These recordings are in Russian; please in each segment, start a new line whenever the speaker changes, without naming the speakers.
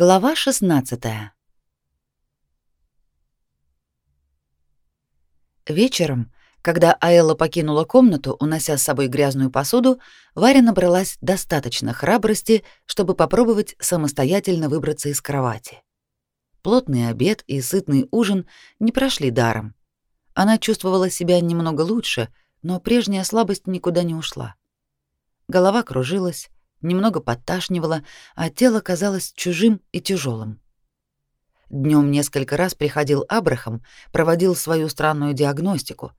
Глава 16. Вечером, когда Аэлла покинула комнату, унося с собой грязную посуду, Варя набралась достаточно храбрости, чтобы попробовать самостоятельно выбраться из кровати. Плотный обед и сытный ужин не прошли даром. Она чувствовала себя немного лучше, но прежняя слабость никуда не ушла. Голова кружилась, немного подташнивало, а тело казалось чужим и тяжелым. Днем несколько раз приходил Абрахам, проводил свою странную диагностику,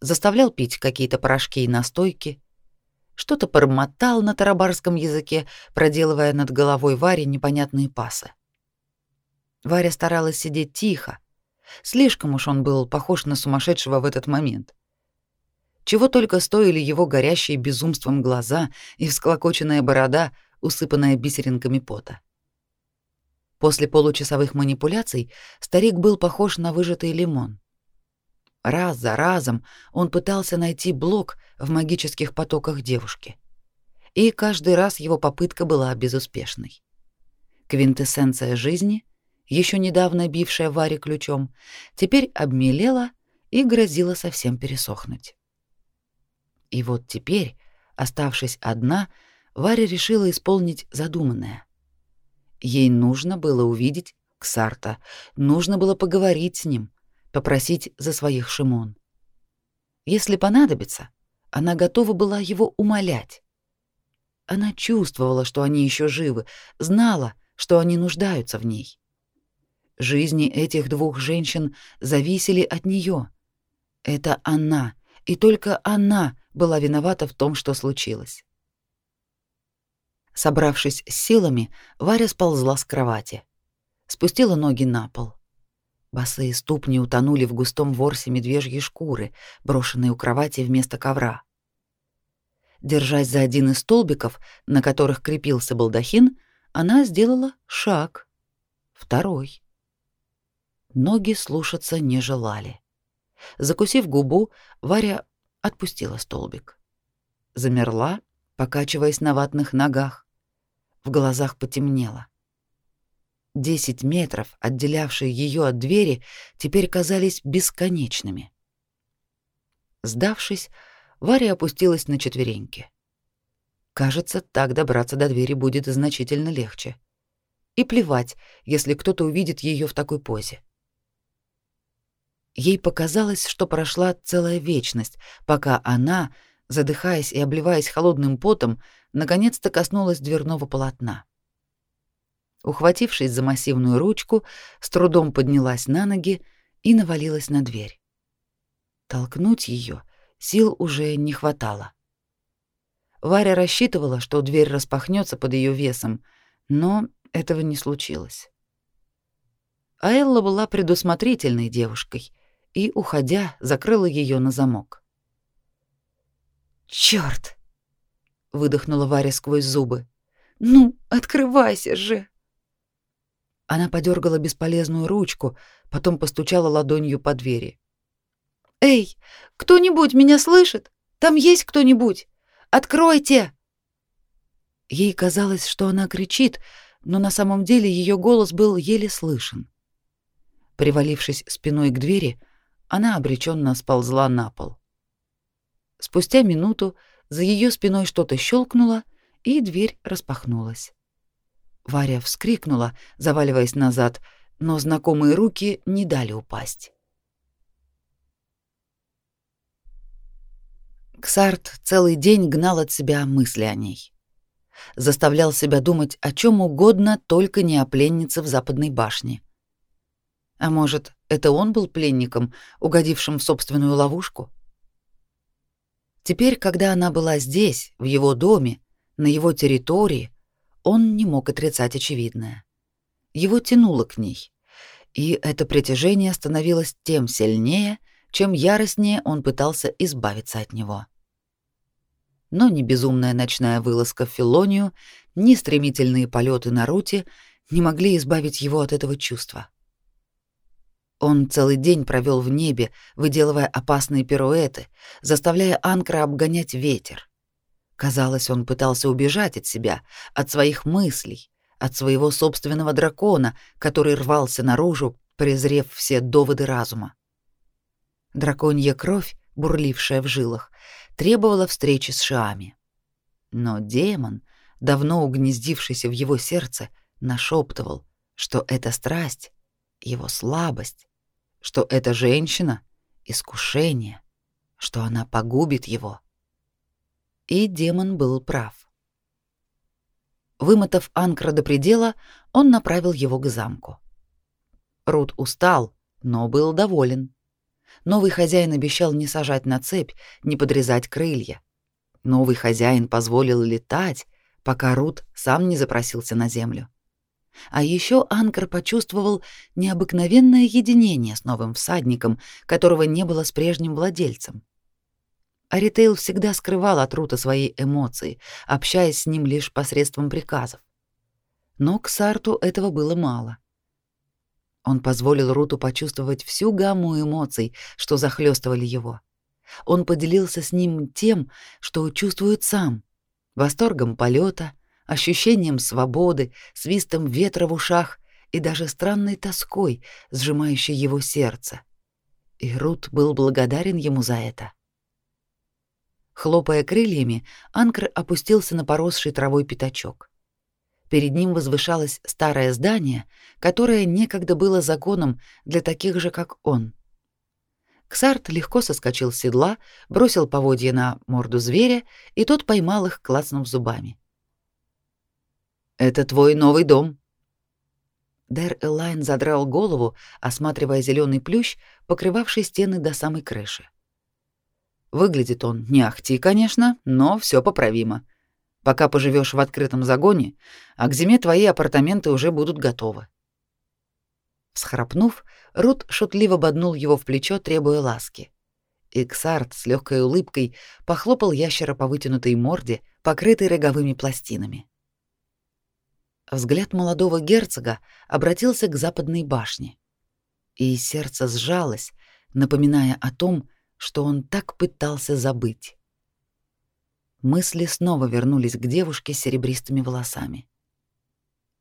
заставлял пить какие-то порошки и настойки, что-то бормотал на тарабарском языке, проделывая над головой Варе непонятные пасы. Варя старалась сидеть тихо. Слишком уж он был похож на сумасшедшего в этот момент. Чего только стоили его горящие безумством глаза и всклокоченная борода, усыпанная бисеринками пота. После получасовых манипуляций старик был похож на выжатый лимон. Раз за разом он пытался найти блок в магических потоках девушки. И каждый раз его попытка была безуспешной. Квинтэссенция жизни, еще недавно бившая Варе ключом, теперь обмелела и грозила совсем пересохнуть. И вот теперь, оставшись одна, Варя решила исполнить задуманное. Ей нужно было увидеть Ксарта, нужно было поговорить с ним, попросить за своих Шимон. Если понадобится, она готова была его умолять. Она чувствовала, что они еще живы, знала, что они нуждаются в ней. Жизни этих двух женщин зависели от нее. Это она, и только она была виновата в том, что случилось. Собравшись с силами, Варя сползла с кровати. Спустила ноги на пол. Босые ступни утонули в густом ворсе медвежьей шкуры, брошенной у кровати вместо ковра. Держась за один из столбиков, на которых крепился балдахин, она сделала шаг. Второй. Ноги слушаться не желали. Закусив губу, Варя отпустила столбик. Замерла, покачиваясь на ватных ногах. В глазах потемнело. Десять метров, отделявшие ее от двери, теперь казались бесконечными. Сдавшись, Варя опустилась на четвереньки. Кажется, так добраться до двери будет значительно легче. И плевать, если кто-то увидит ее в такой позе. Ей показалось, что прошла целая вечность, пока она, задыхаясь и обливаясь холодным потом, наконец-то коснулась дверного полотна. Ухватившись за массивную ручку, с трудом поднялась на ноги и навалилась на дверь. Толкнуть ее сил уже не хватало. Варя рассчитывала, что дверь распахнется под ее весом, но этого не случилось. А Элла была предусмотрительной девушкой и, уходя, закрыла ее на замок. «Чёрт!» — выдохнула Варя сквозь зубы. «Ну, открывайся же!» Она подергала бесполезную ручку, потом постучала ладонью по двери. «Эй, кто-нибудь меня слышит? Там есть кто-нибудь? Откройте!» Ей казалось, что она кричит, но на самом деле ее голос был еле слышен. Привалившись спиной к двери, она обреченно сползла на пол. Спустя минуту за ее спиной что-то щелкнуло, и дверь распахнулась. Варя вскрикнула, заваливаясь назад, но знакомые руки не дали упасть. Ксарт целый день гнал от себя мысли о ней. Заставлял себя думать о чем угодно, только не о пленнице в западной башне. А может, это он был пленником, угодившим в собственную ловушку? Теперь, когда она была здесь, в его доме, на его территории, он не мог отрицать очевидное. Его тянуло к ней, и это притяжение становилось тем сильнее, чем яростнее он пытался избавиться от него. Но ни безумная ночная вылазка в Филонию, ни стремительные полеты на Руте не могли избавить его от этого чувства. Он целый день провел в небе, выделывая опасные пируэты, заставляя Анкра обгонять ветер. Казалось, он пытался убежать от себя, от своих мыслей, от своего собственного дракона, который рвался наружу, презрев все доводы разума. Драконья кровь, бурлившая в жилах, требовала встречи с Шиами. Но демон, давно угнездившийся в его сердце, нашептывал, что эта страсть — его слабость, что эта женщина — искушение, что она погубит его. И демон был прав. Вымотав Анкра до предела, он направил его к замку. Рут устал, но был доволен. Новый хозяин обещал не сажать на цепь, не подрезать крылья. Новый хозяин позволил летать, пока Рут сам не запросился на землю. А еще Анкер почувствовал необыкновенное единение с новым всадником, которого не было с прежним владельцем. Аритейл всегда скрывал от Рута свои эмоции, общаясь с ним лишь посредством приказов. Но к Сарту этого было мало. Он позволил Руту почувствовать всю гамму эмоций, что захлестывали его. Он поделился с ним тем, что чувствует сам: восторгом полета, ощущением свободы, свистом ветра в ушах и даже странной тоской, сжимающей его сердце. И Рут был благодарен ему за это. Хлопая крыльями, Анкр опустился на поросший травой пятачок. Перед ним возвышалось старое здание, которое некогда было законом для таких же, как он. Ксарт легко соскочил с седла, бросил поводья на морду зверя, и тот поймал их, клацнув зубами. «Это твой новый дом». Дэр Элайн задрал голову, осматривая зеленый плющ, покрывавший стены до самой крыши. Выглядит он не ахти, конечно, но все поправимо. Пока поживешь в открытом загоне, а к зиме твои апартаменты уже будут готовы. Схрапнув, Рут шутливо боднул его в плечо, требуя ласки. Иксарт с легкой улыбкой похлопал ящера по вытянутой морде, покрытой роговыми пластинами. Взгляд молодого герцога обратился к западной башне, и сердце сжалось, напоминая о том, что он так пытался забыть. Мысли снова вернулись к девушке с серебристыми волосами.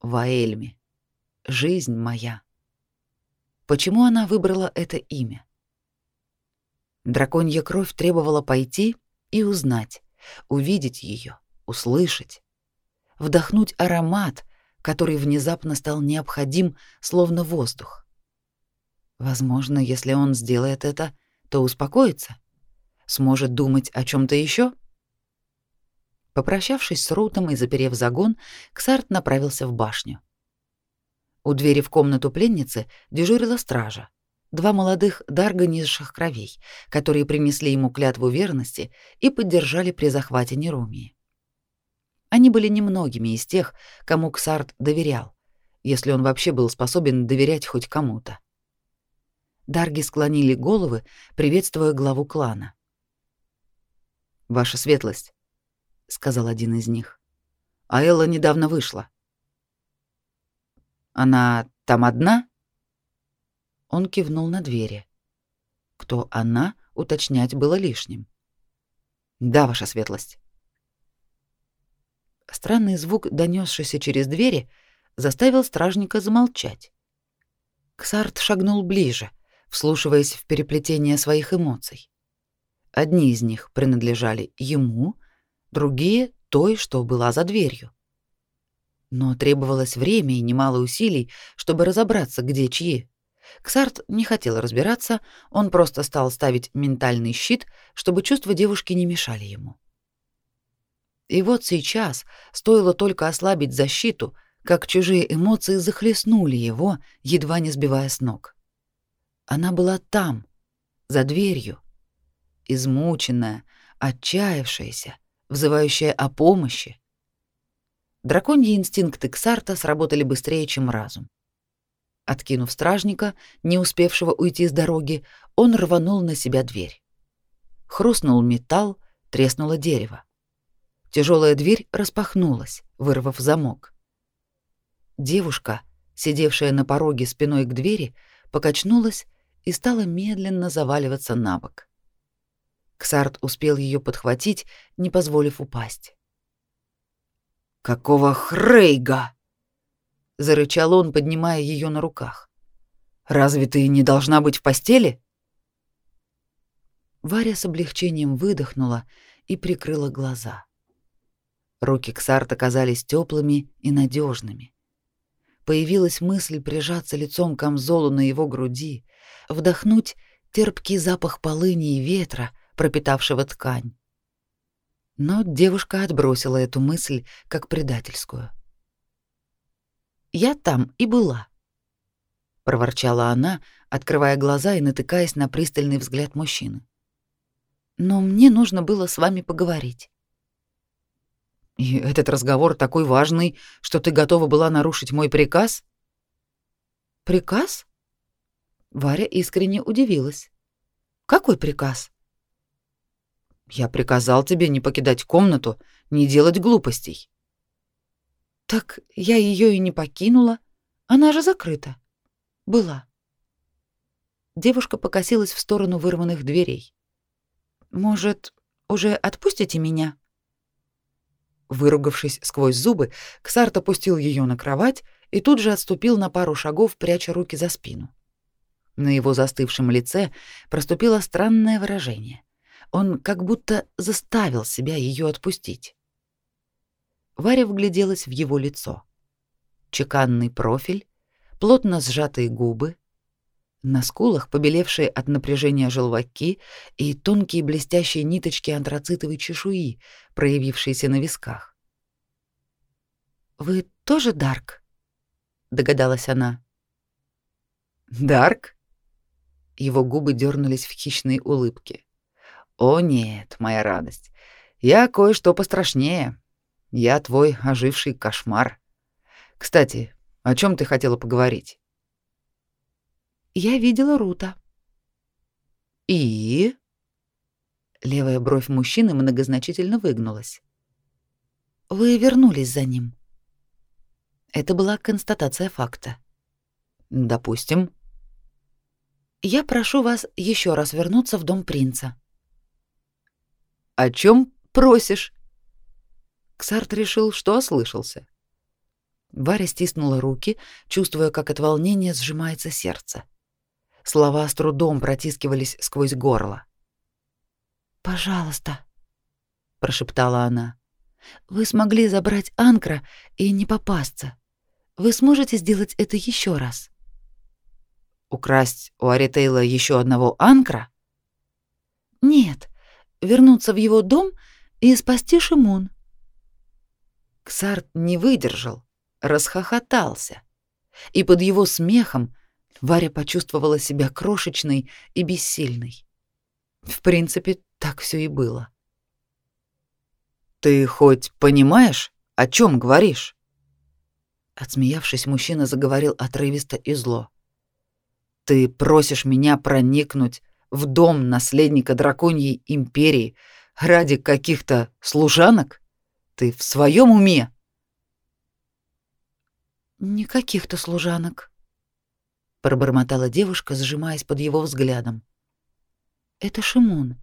Ваэльми. Жизнь моя. Почему она выбрала это имя? Драконья кровь требовала пойти и узнать, увидеть ее, услышать, вдохнуть аромат, который внезапно стал необходим, словно воздух. Возможно, если он сделает это, то успокоится, сможет думать о чем то еще. Попрощавшись с Рутом и заперев загон, Ксарт направился в башню. У двери в комнату пленницы дежурила стража. Два молодых дарга низших кровей, которые принесли ему клятву верности и поддержали при захвате Нерумии. Они были немногими из тех, кому Ксарт доверял, если он вообще был способен доверять хоть кому-то. Дарги склонили головы, приветствуя главу клана. «Ваша светлость», — сказал один из них, — «а Элла недавно вышла». «Она там одна?» Он кивнул на двери. Кто она, уточнять было лишним. «Да, ваша светлость». Странный звук, донесшийся через двери, заставил стражника замолчать. Ксарт шагнул ближе — вслушиваясь в переплетение своих эмоций. Одни из них принадлежали ему, другие — той, что была за дверью. Но требовалось время и немало усилий, чтобы разобраться, где чьи. Ксарт не хотел разбираться, он просто стал ставить ментальный щит, чтобы чувства девушки не мешали ему. И вот сейчас, стоило только ослабить защиту, как чужие эмоции захлестнули его, едва не сбивая с ног. Она была там, за дверью, измученная, отчаявшаяся, взывающая о помощи. Драконьи инстинкты Ксарта сработали быстрее, чем разум. Откинув стражника, не успевшего уйти с дороги, он рванул на себя дверь. Хрустнул металл, треснуло дерево. Тяжелая дверь распахнулась, вырвав замок. Девушка, сидевшая на пороге спиной к двери, покачнулась и стала медленно заваливаться на бок. Ксарт успел ее подхватить, не позволив упасть. «Какого хрейга?» зарычал он, поднимая ее на руках. Разве ты не должна быть в постели? Варя с облегчением выдохнула и прикрыла глаза. Руки Ксарта казались теплыми и надежными. Появилась мысль прижаться лицом к камзолу на его груди, вдохнуть терпкий запах полыни и ветра, пропитавшего ткань. Но девушка отбросила эту мысль как предательскую. «Я там и была», — проворчала она, открывая глаза и натыкаясь на пристальный взгляд мужчины. «Но мне нужно было с вами поговорить». «И этот разговор такой важный, что ты готова была нарушить мой приказ?»
«Приказ?»
Варя искренне удивилась.
«Какой приказ?»
Я приказал тебе не покидать комнату, не делать глупостей.
Так я ее и не покинула. Она же закрыта. Была. Девушка покосилась в сторону вырванных дверей. Может, уже отпустите меня?
Выругавшись сквозь зубы, Ксарт опустил ее на кровать и тут же отступил на пару шагов, пряча руки за спину. На его застывшем лице проступило странное выражение. Он как будто заставил себя ее отпустить. Варя вгляделась в его лицо. Чеканный профиль, плотно сжатые губы, на скулах побелевшие от напряжения желваки и тонкие блестящие ниточки антрацитовой чешуи, проявившиеся на висках.
«Вы тоже Дарк?» — догадалась она.
«Дарк?» Его губы дернулись в хищной улыбке. О нет, моя радость. Я кое-что пострашнее. Я твой оживший кошмар. Кстати, о чем ты хотела поговорить?
Я видела Рута.
И левая бровь мужчины многозначительно выгнулась.
Вы вернулись за ним.
Это была констатация факта. Допустим.
Я прошу вас еще раз вернуться в дом принца.
О чем просишь? Ксарт решил, что ослышался. Варя стиснула руки, чувствуя, как от волнения сжимается сердце. Слова с трудом протискивались сквозь горло.
«Пожалуйста», — прошептала она. «Вы смогли забрать Анкра и не попасться. Вы сможете сделать это еще раз?»
«Украсть у Аритейла еще одного Анкра?»
«Нет, вернуться в его дом и спасти Шимун.
Ксарт не выдержал, расхохотался. И под его смехом Варя почувствовала себя крошечной и бессильной. В принципе, так все и было. Ты хоть понимаешь, о чем говоришь? Отсмеявшись, мужчина заговорил отрывисто и зло. Ты просишь меня проникнуть в дом наследника драконьей империи ради каких-то служанок? Ты в своем уме?
Никаких-то служанок, пробормотала девушка, сжимаясь под его взглядом. Это Шимон.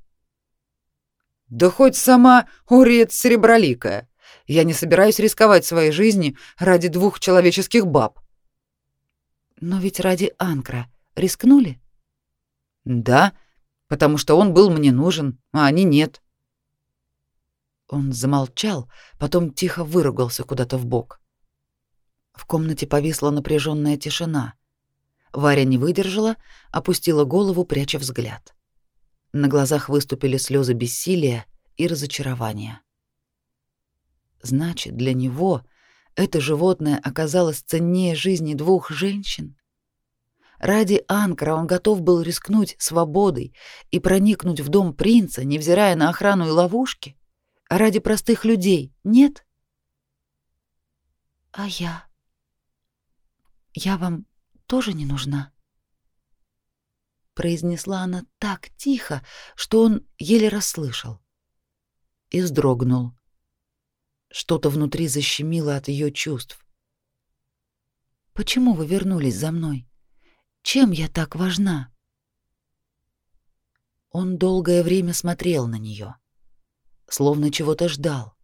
Да хоть сама Уриет Сереброликая. Я не собираюсь рисковать своей жизнью ради двух человеческих баб.
Но ведь ради Анкра рискнули?
Да, потому что он был мне нужен, а они нет. Он замолчал, потом тихо выругался куда-то в бок. В комнате повисла напряженная тишина. Варя не выдержала, опустила голову, пряча взгляд. На глазах выступили слезы бессилия и разочарования. Значит, для него это животное оказалось ценнее жизни двух женщин. Ради Анкра он готов был рискнуть свободой и проникнуть в дом принца, невзирая на охрану и ловушки. А ради простых людей нет?
А я? Я вам тоже не нужна? Произнесла она так тихо, что он еле расслышал. И вздрогнул. Что-то внутри защемило от ее чувств. Почему вы вернулись за мной? Чем я так важна? Он долгое время смотрел на нее, словно чего-то ждал,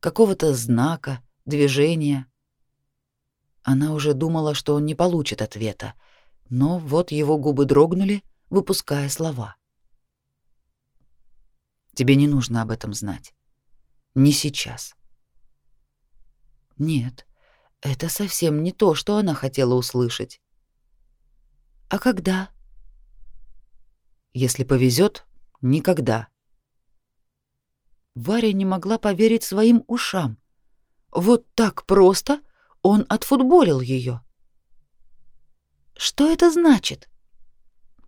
какого-то знака, движения.
Она уже думала, что он не получит ответа, но вот его губы дрогнули, выпуская слова. Тебе не нужно об этом знать. Не сейчас. Нет, это совсем не то, что она хотела услышать. А когда? Если повезет, никогда. Варя не могла поверить своим ушам. Вот так просто он отфутболил ее. Что это значит?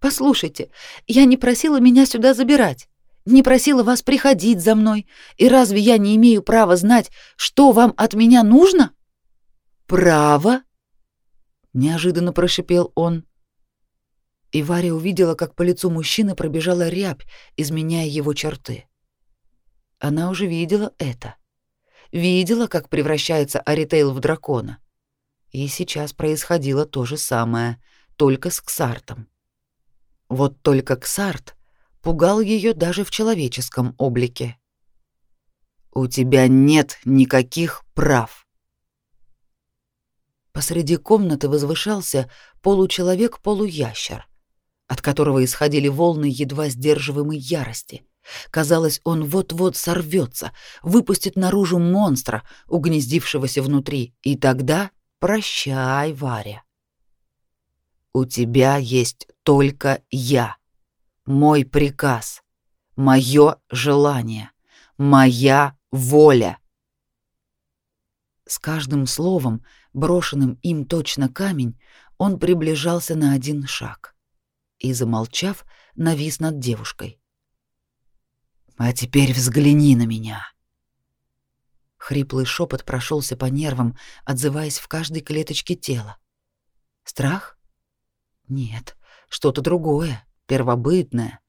Послушайте, я не просила меня сюда забирать, не просила вас приходить за мной, и разве я не имею права знать, что вам от меня нужно? Право? неожиданно прошипел он. И Варя увидела, как по лицу мужчины пробежала рябь, изменяя его черты. Она уже видела это. Видела, как превращается Аритейл в дракона. И сейчас происходило то же самое, только с Ксартом. Вот только Ксарт пугал ее даже в человеческом облике. «У тебя нет никаких прав». Посреди комнаты возвышался получеловек-полуящер от которого исходили волны едва сдерживаемой ярости. Казалось, он вот-вот сорвется, выпустит наружу монстра, угнездившегося внутри, и тогда прощай, Варя. У тебя есть только я, мой приказ, мое желание, моя воля. С каждым словом, брошенным им точно камень, он приближался на один шаг и, замолчав, навис над девушкой. «А теперь взгляни на меня!» Хриплый шепот прошелся по нервам, отзываясь в каждой клеточке тела. Страх? Нет, что-то другое, первобытное,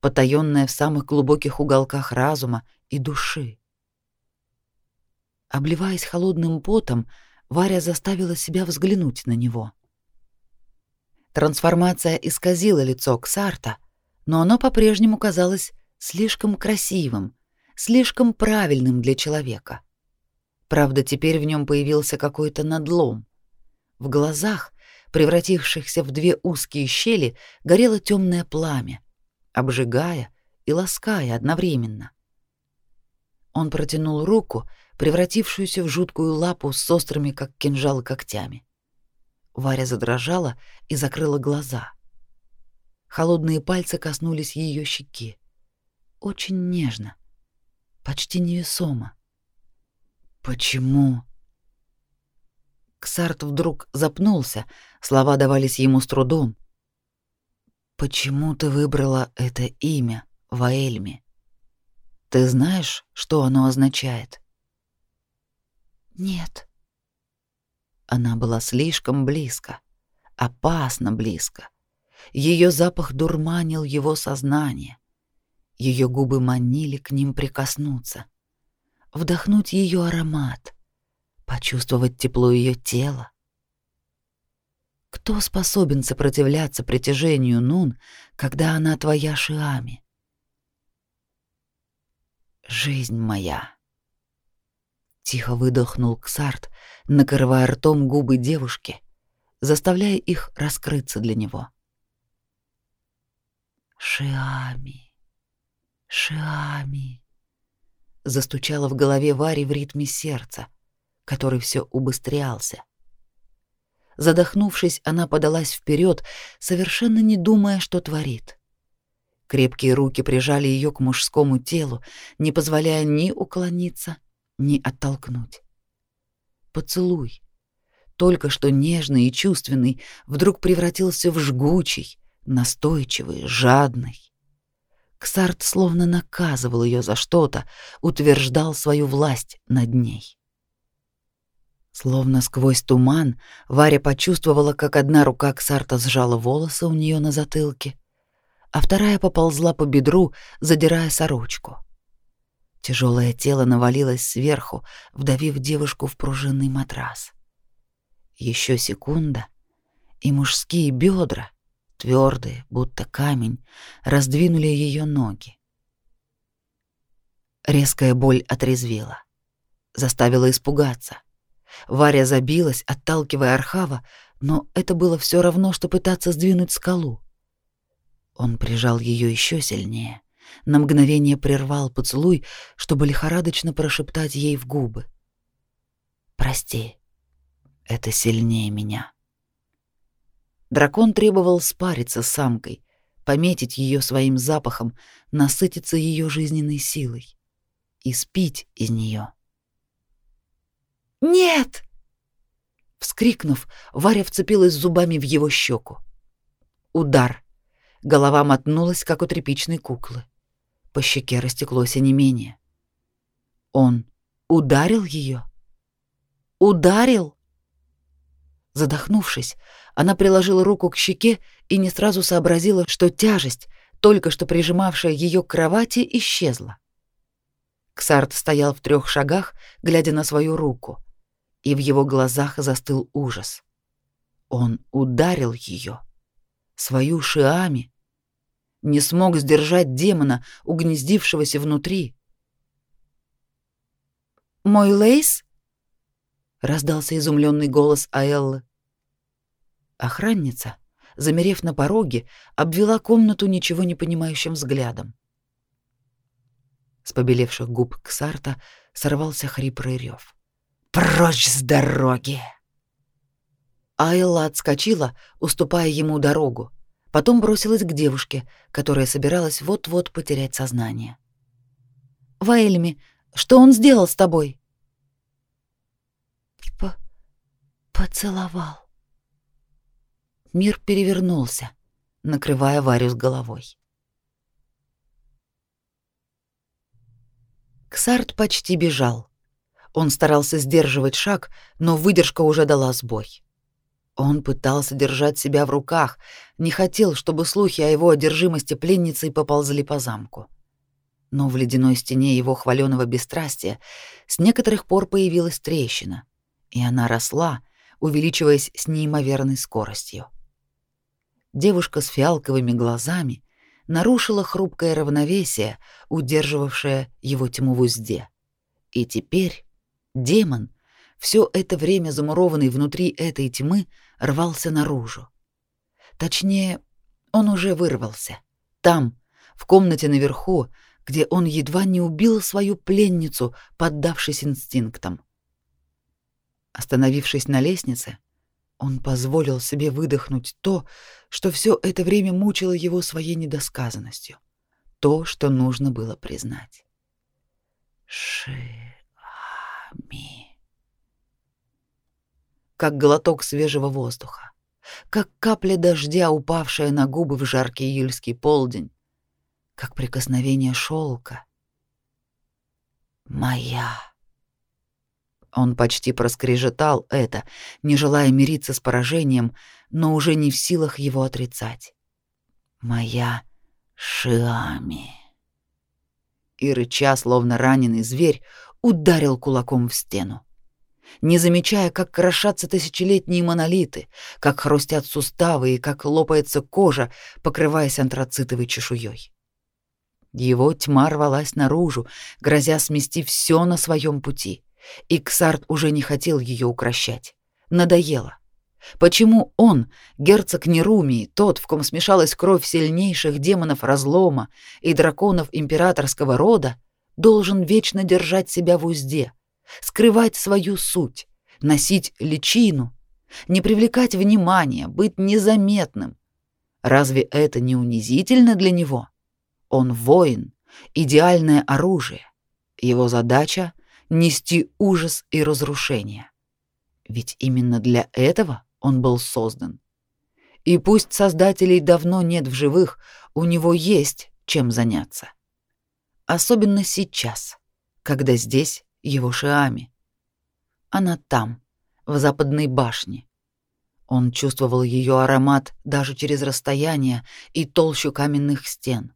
потаённое в самых глубоких уголках разума и души. Обливаясь холодным потом, Варя заставила себя взглянуть на него — Трансформация исказила лицо Ксарта, но оно по-прежнему казалось слишком красивым, слишком правильным для человека. Правда, теперь в нем появился какой-то надлом. В глазах, превратившихся в две узкие щели, горело темное пламя, обжигая и лаская одновременно. Он протянул руку, превратившуюся в жуткую лапу с острыми, как кинжалы, когтями. Варя задрожала и закрыла глаза. Холодные пальцы коснулись ее щеки. Очень нежно, почти невесомо. Почему? Ксарт вдруг запнулся, слова давались ему с трудом. Почему ты выбрала это имя, Ваэльми? Ты знаешь, что оно означает? Нет. Она была слишком близко, опасно близко. Ее запах дурманил его сознание. Ее губы манили к ним прикоснуться, вдохнуть ее аромат, почувствовать тепло ее тела. Кто способен сопротивляться притяжению Нун, когда она твоя Шиами? Жизнь моя. Тихо выдохнул Ксарт, накрывая ртом губы девушки, заставляя их раскрыться для него. «Шиами, Шиами!» Застучало в голове Вари в ритме сердца, который все убыстрялся. Задохнувшись, она подалась вперед, совершенно не думая, что творит. Крепкие руки прижали ее к мужскому телу, не позволяя ни уклониться, не оттолкнуть. Поцелуй, только что нежный и чувственный, вдруг превратился в жгучий, настойчивый, жадный. Ксарт словно наказывал ее за что-то, утверждал свою власть над ней. Словно сквозь туман Варя почувствовала, как одна рука Ксарта сжала волосы у нее на затылке, а вторая поползла по бедру, задирая сорочку. Тяжелое тело навалилось сверху, вдавив девушку в пружинный матрас. Еще секунда, и мужские бедра, твердые, будто камень, раздвинули ее ноги. Резкая боль отрезвила, заставила испугаться. Варя забилась, отталкивая Архава, но это было все равно, что пытаться сдвинуть скалу. Он прижал ее еще сильнее, на мгновение прервал поцелуй, чтобы лихорадочно прошептать ей в губы. «Прости, это сильнее меня». Дракон требовал спариться с самкой, пометить ее своим запахом, насытиться ее жизненной силой и спить из нее.
«Нет!»
Вскрикнув, Варя вцепилась зубами в его щеку. Удар. Голова мотнулась, как у тряпичной куклы. По щеке растеклось онемение. Он ударил ее? Ударил? Задохнувшись, она приложила руку к щеке и не сразу сообразила, что тяжесть, только что прижимавшая ее к кровати, исчезла. Ксарт стоял в трех шагах, глядя на свою руку, и в его глазах застыл ужас. Он ударил ее, свою Шиами, не смог сдержать демона, угнездившегося внутри.
«Мой Лейс?»
— раздался изумленный голос Аэллы. Охранница, замерев на пороге, обвела комнату ничего не понимающим взглядом. С побелевших губ Ксарта сорвался хриплый рев. «Прочь с дороги!» Айла отскочила, уступая ему дорогу, потом бросилась к девушке, которая собиралась вот-вот потерять сознание.
«Ваэльми, что он сделал с тобой?»
«Поцеловал».
Мир перевернулся, накрывая Варю с головой. Ксарт почти бежал. Он старался сдерживать шаг, но выдержка уже дала сбой. Он пытался держать себя в руках, не хотел, чтобы слухи о его одержимости пленницей поползли по замку. Но в ледяной стене его хваленого бесстрастия с некоторых пор появилась трещина, и она росла, увеличиваясь с неимоверной скоростью. Девушка с фиалковыми глазами нарушила хрупкое равновесие, удерживавшее его тьму в узде. И теперь демон, все это время замурованный внутри этой тьмы, рвался наружу. Точнее, он уже вырвался. Там, в комнате наверху, где он едва не убил свою пленницу, поддавшись инстинктам. Остановившись на лестнице, он позволил себе выдохнуть то, что все это время мучило его своей недосказанностью, то, что нужно было признать. Ши-ами. Как глоток свежего воздуха, как капля дождя, упавшая на губы в жаркий июльский полдень, как прикосновение шелка. Моя. Он почти проскрежетал это, не желая мириться с поражением, но уже не в силах его отрицать. «Моя Шиами!» И, рыча, словно раненый зверь, ударил кулаком в стену. Не замечая, как крошатся тысячелетние монолиты, как хрустят суставы и как лопается кожа, покрываясь антрацитовой чешуей. Его тьма рвалась наружу, грозя смести все на своем пути — и Ксарт уже не хотел ее укращать. Надоело. Почему он, герцог Нерумии, тот, в ком смешалась кровь сильнейших демонов разлома и драконов императорского рода, должен вечно держать себя в узде, скрывать свою суть, носить личину, не привлекать внимания, быть незаметным? Разве это не унизительно для него? Он воин, идеальное оружие. Его задача нести ужас и разрушение. Ведь именно для этого он был создан. И пусть создателей давно нет в живых, у него есть чем заняться. Особенно сейчас, когда здесь его Шиами. Она там, в западной башне. Он чувствовал ее аромат даже через расстояние и толщу каменных стен.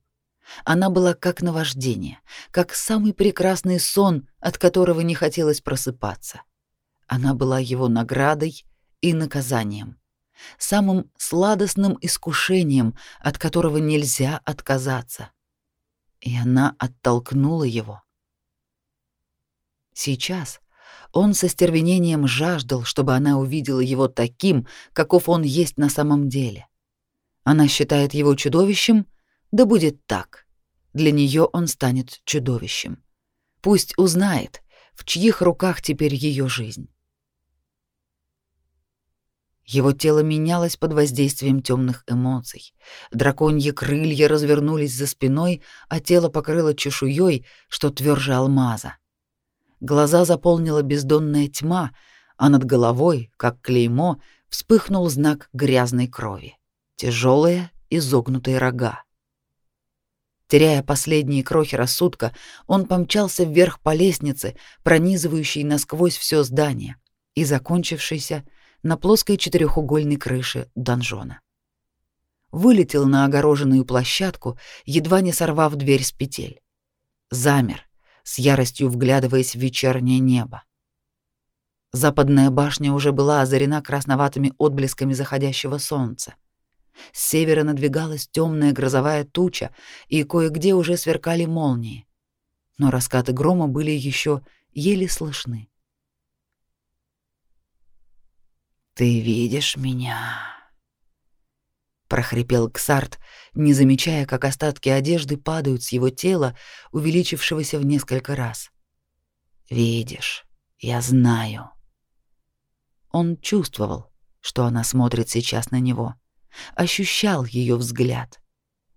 Она была как наваждение, как самый прекрасный сон, от которого не хотелось просыпаться. Она была его наградой и наказанием, самым сладостным искушением, от которого нельзя отказаться. И она оттолкнула его. Сейчас Он со стервенением жаждал, чтобы она увидела его таким, каков он есть на самом деле. Она считает его чудовищем, да будет так. Для нее он станет чудовищем. Пусть узнает, в чьих руках теперь ее жизнь. Его тело менялось под воздействием темных эмоций. Драконьи крылья развернулись за спиной, а тело покрыло чешуей, что тверже алмаза. Глаза заполнила бездонная тьма, а над головой, как клеймо, вспыхнул знак грязной крови. Тяжелые изогнутые рога. Теряя последние крохи рассудка, он помчался вверх по лестнице, пронизывающей насквозь все здание и закончившейся на плоской четырехугольной крыше донжона. Вылетел на огороженную площадку, едва не сорвав дверь с петель. Замер, с яростью вглядываясь в вечернее небо. Западная башня уже была озарена красноватыми отблесками заходящего солнца. С севера надвигалась темная грозовая туча, и кое-где уже сверкали молнии. Но раскаты грома были еще еле слышны. «Ты видишь меня?» прохрипел Ксарт, не замечая, как остатки одежды падают с его тела, увеличившегося в несколько раз. Видишь, я знаю. Он чувствовал, что она смотрит сейчас на него, ощущал ее взгляд,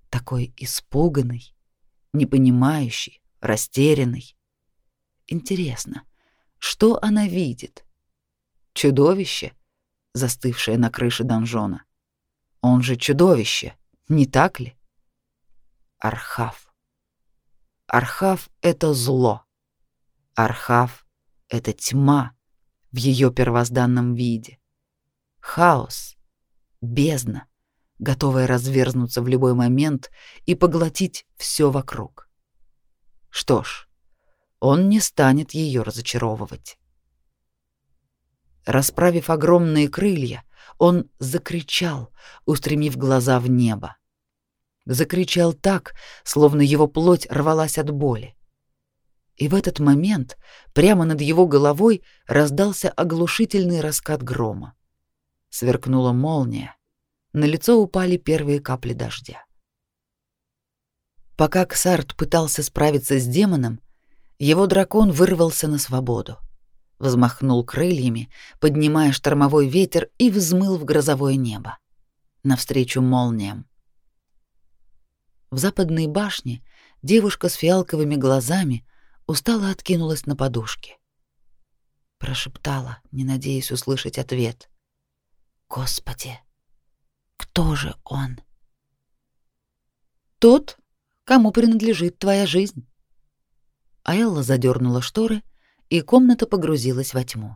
такой испуганный, непонимающий, растерянный. Интересно, что она видит? Чудовище, застывшее на крыше донжона он же чудовище, не так ли? Архав. Архав — это зло. Архав — это тьма в ее первозданном виде. Хаос, бездна, готовая разверзнуться в любой момент и поглотить все вокруг. Что ж, он не станет ее разочаровывать. Расправив огромные крылья, он закричал, устремив глаза в небо. Закричал так, словно его плоть рвалась от боли. И в этот момент прямо над его головой раздался оглушительный раскат грома. Сверкнула молния, на лицо упали первые капли дождя. Пока Ксарт пытался справиться с демоном, его дракон вырвался на свободу взмахнул крыльями, поднимая штормовой ветер и взмыл в грозовое небо, навстречу молниям. В западной башне девушка с фиалковыми глазами устало откинулась на подушке. Прошептала, не надеясь услышать ответ. «Господи, кто же он?» «Тот, кому принадлежит твоя жизнь». Айла задернула шторы и комната погрузилась во тьму.